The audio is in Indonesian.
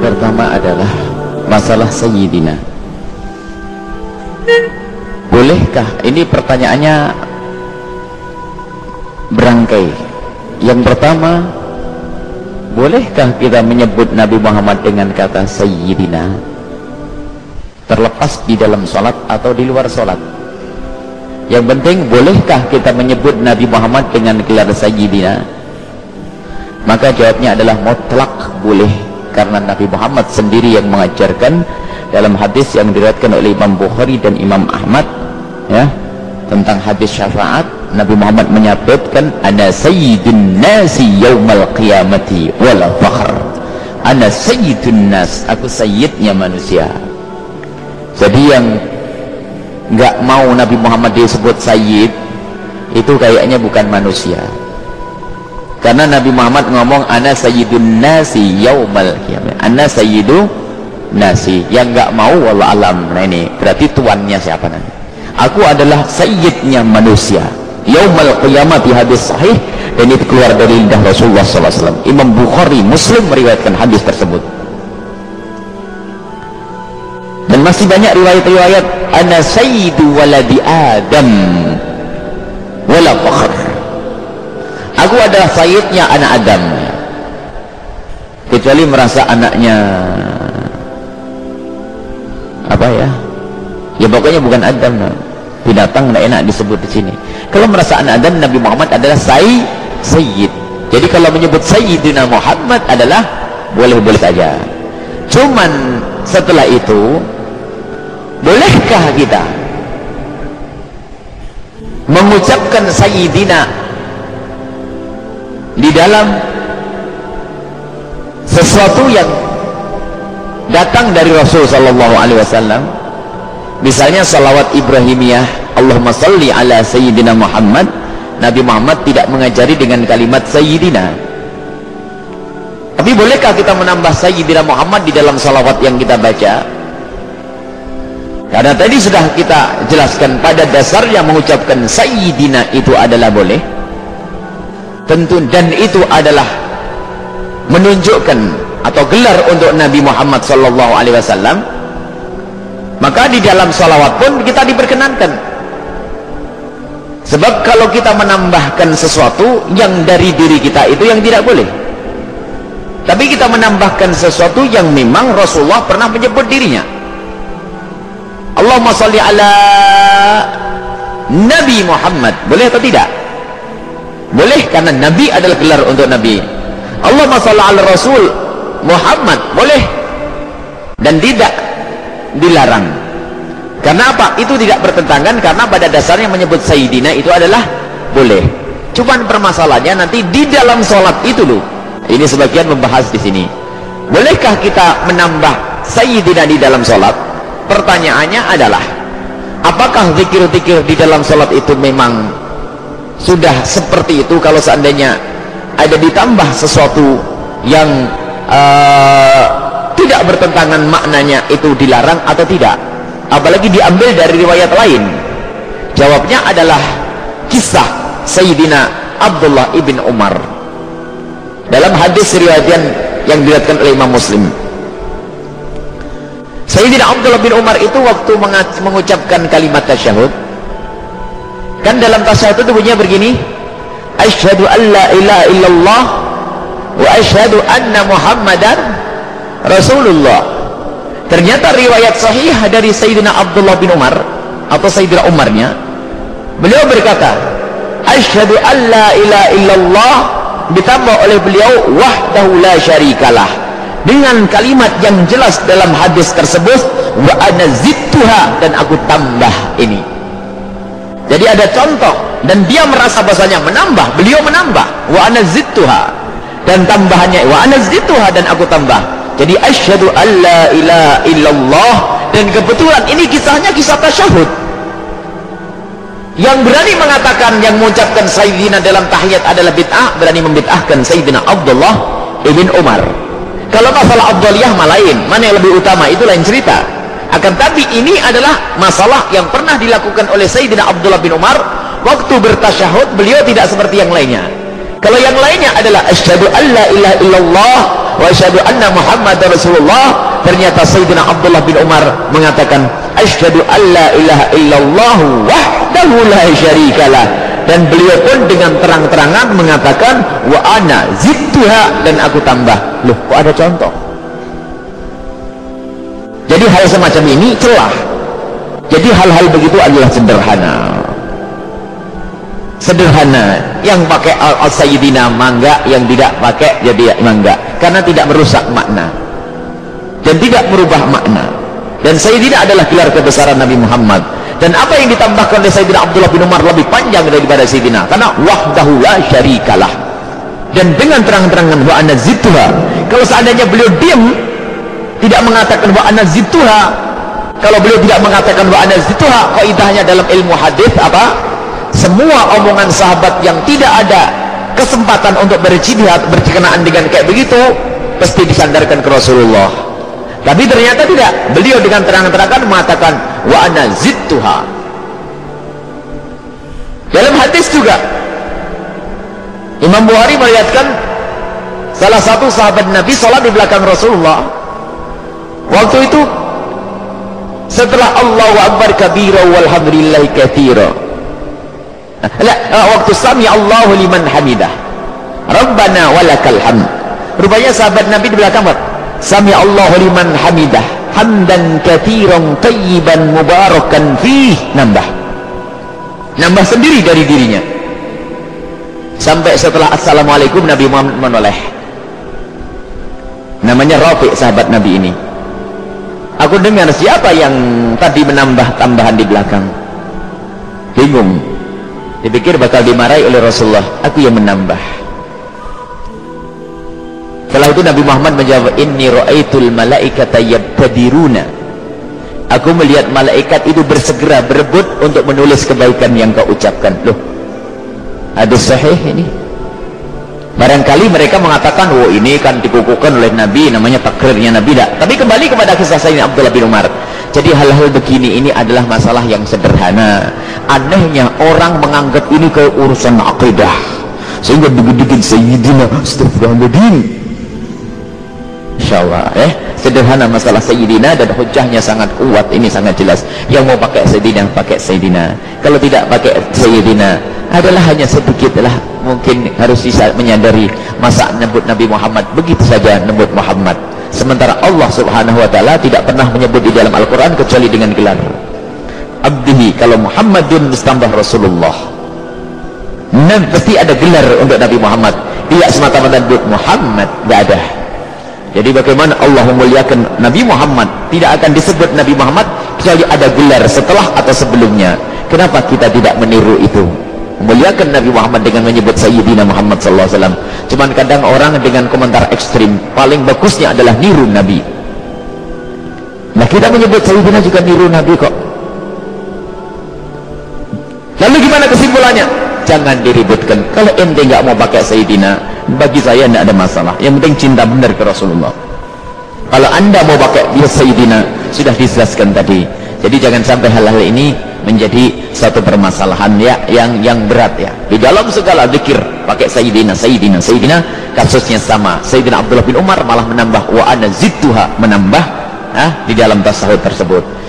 pertama adalah masalah Sayyidina. Bolehkah? Ini pertanyaannya berangkai. Yang pertama bolehkah kita menyebut Nabi Muhammad dengan kata Sayyidina terlepas di dalam sholat atau di luar sholat yang penting bolehkah kita menyebut Nabi Muhammad dengan gelar Sayyidina? Maka jawabnya adalah mutlak boleh karena Nabi Muhammad sendiri yang mengajarkan dalam hadis yang diriwayatkan oleh Imam Bukhari dan Imam Ahmad ya tentang hadis syafaat Nabi Muhammad menyebutkan ana sayyidun nasi yaumal qiyamati wala fakhr ana sayyidun nas aku sayyidnya manusia. Jadi yang enggak mau Nabi Muhammad disebut sayyid itu kayaknya bukan manusia karena Nabi Muhammad ngomong ana sayyidun nasi yaumal qiyamah. Ana sayyidu nasi. Yang enggak mau wallah alam. Nah ini berarti tuannya siapa nanti? Aku adalah sayyidnya manusia. Yaumal qiyamah di hadis sahih dan itu keluar dari lidah Rasulullah SAW Imam Bukhari Muslim meriwayatkan hadis tersebut. Dan masih banyak riwayat-riwayat ana sayyidu waladi adam wala fakhr aku adalah sayyidnya anak Adam. Kecuali merasa anaknya apa ya? Ya pokoknya bukan Adam binatang tidak enak disebut di sini. Kalau merasa anak Adam Nabi Muhammad adalah say, sayyid. Jadi kalau menyebut sayyidina Muhammad adalah boleh-boleh saja. Cuman setelah itu bolehkah kita mengucapkan sayyidina di dalam sesuatu yang datang dari Rasul sallallahu alaihi wasallam. Misalnya salawat Ibrahimiyah Allahumma salli ala sayyidina Muhammad. Nabi Muhammad tidak mengajari dengan kalimat sayyidina. Tapi bolehkah kita menambah sayyidina Muhammad di dalam salawat yang kita baca? Karena tadi sudah kita jelaskan pada dasarnya mengucapkan sayyidina itu adalah boleh tentu dan itu adalah menunjukkan atau gelar untuk Nabi Muhammad sallallahu alaihi wasallam. Maka di dalam salawat pun kita diperkenankan. Sebab kalau kita menambahkan sesuatu yang dari diri kita itu yang tidak boleh. Tapi kita menambahkan sesuatu yang memang Rasulullah pernah menyebut dirinya. Allahumma salli ala Nabi Muhammad. Boleh atau tidak boleh karena Nabi adalah gelar untuk Nabi. Allah masalah ala Rasul Muhammad boleh. Dan tidak dilarang. Karena apa? itu tidak bertentangan karena pada dasarnya menyebut Sayyidina itu adalah boleh. Cuman permasalahannya nanti di dalam sholat itu loh. Ini sebagian membahas di sini. Bolehkah kita menambah Sayyidina di dalam sholat? Pertanyaannya adalah apakah zikir-zikir di dalam sholat itu memang sudah seperti itu kalau seandainya ada ditambah sesuatu yang uh, tidak bertentangan maknanya itu dilarang atau tidak. Apalagi diambil dari riwayat lain. Jawabnya adalah kisah Sayyidina Abdullah ibn Umar. Dalam hadis riwayat yang diriwayatkan oleh Imam Muslim. Sayyidina Abdullah bin Umar itu waktu mengucapkan kalimat tasyahud kan dalam tasawuf itu bunyinya begini. Asyhadu an la ilaha illallah wa asyhadu anna muhammadan rasulullah. Ternyata riwayat sahih dari Sayyidina Abdullah bin Umar atau Sayyidina Umarnya beliau berkata asyhadu an la ilaha illallah ditambah oleh beliau wahdahu la syarikalah. Dengan kalimat yang jelas dalam hadis tersebut wa ana zittuha dan aku tambah ini jadi ada contoh. Dan dia merasa bahasanya menambah beliau menambah. Wa ana zittuha. Dan tambahannya wa ana zittuha dan aku tambah. Jadi asyhadu alla ilaha illallah. Dan kebetulan ini kisahnya kisah tasyahud. Yang berani mengatakan yang mengucapkan sayyidina dalam tahiyat adalah bid'ah berani membid'ahkan sayyidina Abdullah ibn Umar. Kalau masalah Abdullah malain mana yang lebih utama? Itu lain cerita akan tapi ini adalah masalah yang pernah dilakukan oleh Sayyidina Abdullah bin Umar waktu bertasyahud beliau tidak seperti yang lainnya. Kalau yang lainnya adalah asyhadu alla ilaha illallah wa asyhadu anna Muhammad Rasulullah ternyata Sayyidina Abdullah bin Umar mengatakan asyhadu alla ilaha illallah wahdahu la syarikalah dan beliau pun dengan terang-terangan mengatakan wa ana dan aku tambah loh kok ada contoh jadi hal semacam ini celah. Jadi hal-hal begitu adalah sederhana. Sederhana. Yang pakai al-sayyidina mangga yang tidak pakai jadi mangga. Karena tidak merusak makna. Dan tidak merubah makna. Dan Sayyidina adalah gelar kebesaran Nabi Muhammad. Dan apa yang ditambahkan oleh Sayyidina Abdullah bin Umar lebih panjang daripada Sayyidina. Karena wahdahu la syarikalah. Dan dengan terang-terangan wa ana zituha kalau seandainya beliau diam tidak mengatakan wa ana zituha. Kalau beliau tidak mengatakan wa ana zituha kaidahnya dalam ilmu hadis apa? Semua omongan sahabat yang tidak ada kesempatan untuk berjihad berkenaan dengan kayak begitu pasti disandarkan ke Rasulullah. Tapi ternyata tidak. Beliau dengan terang-terangan mengatakan wa ana zittuha dalam hadis juga. Imam Bukhari melihatkan salah satu sahabat Nabi sholat di belakang Rasulullah waktu itu setelah Allahu Akbar kabira walhamdulillahi kathira. La, waktu sami Allahu liman hamidah. Rabbana walakal hamd. Rupanya sahabat Nabi di belakang Sami Allahu liman hamidah. Hamdan katiran tayyiban mubarakan fih. Nambah. Nambah sendiri dari dirinya. Sampai setelah assalamualaikum Nabi Muhammad menoleh. Namanya Rafiq sahabat Nabi ini aku dengar siapa yang tadi menambah tambahan di belakang. Bingung. Dipikir bakal dimarahi oleh Rasulullah. Aku yang menambah. Setelah itu Nabi Muhammad menjawab inni ra'aitul malaikata yabtadiruna. Aku melihat malaikat itu bersegera berebut untuk menulis kebaikan yang kau ucapkan. Loh ada sahih ini barangkali mereka mengatakan oh ini kan dikukuhkan oleh Nabi namanya takrirnya Nabi tapi kembali kepada kisah Sayyidina Abdullah bin Umar. Jadi hal-hal begini ini adalah masalah yang sederhana. Anehnya orang menganggap ini ke urusan akidah sehingga dikit-dikit Sayyidina Astagfirullahaladzim insyaallah eh? Sederhana masalah Sayyidina dan hujahnya sangat kuat ini sangat jelas. Yang mau pakai Sayyidina pakai Sayyidina. Kalau tidak pakai Sayyidina adalah hanya sedikit lah. Mungkin harus bisa menyadari masa menyebut Nabi Muhammad. Begitu saja menyebut Muhammad. Sementara Allah subhanahu wa ta'ala tidak pernah menyebut di dalam Al-Quran kecuali dengan gelar. Abdihi kalau Muhammadun mustambah Rasulullah. Nah, pasti ada gelar untuk Nabi Muhammad. Tidak semata-mata Muhammad tidak ada jadi bagaimana Allah memuliakan Nabi Muhammad? Tidak akan disebut Nabi Muhammad kecuali ada gelar setelah atau sebelumnya. Kenapa kita tidak meniru itu? Memuliakan Nabi Muhammad dengan menyebut Sayyidina Muhammad wasallam. Cuman kadang orang dengan komentar ekstrim paling bagusnya adalah niru Nabi. Nah kita menyebut Sayyidina juga niru Nabi kok. Lalu gimana kesimpulannya? Jangan diributkan. Kalau ente nggak mau pakai Sayyidina bagi saya tidak ada masalah. Yang penting cinta benar ke Rasulullah. Kalau anda mau pakai dia Sayyidina sudah dijelaskan tadi. Jadi jangan sampai hal-hal ini menjadi satu permasalahan ya yang yang berat ya. Di dalam segala zikir pakai Sayyidina Sayyidina Sayyidina kasusnya sama. Sayyidina Abdullah bin Umar malah menambah wa ana menambah ah, di dalam tasawuf tersebut